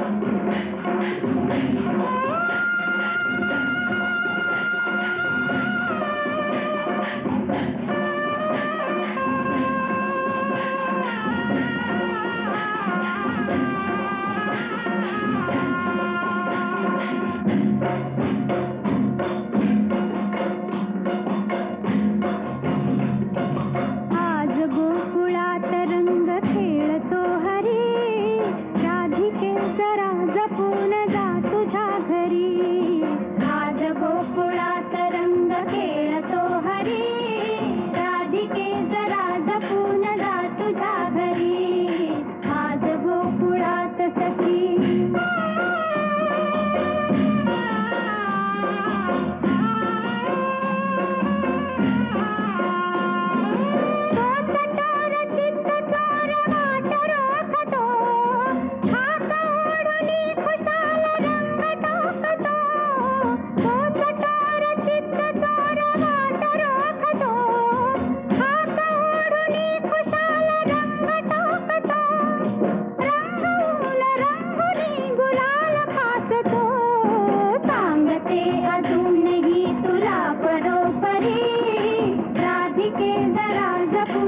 Thank you. न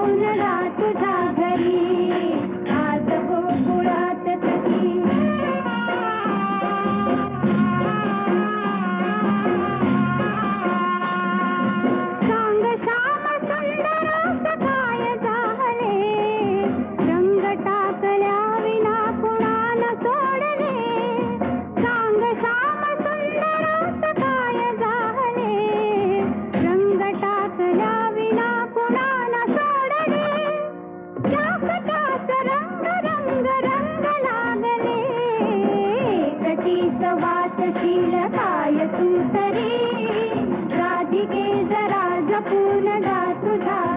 उजला वातशील वासशीलकाय तू तरी. राधिके जरा जपून गा तुझा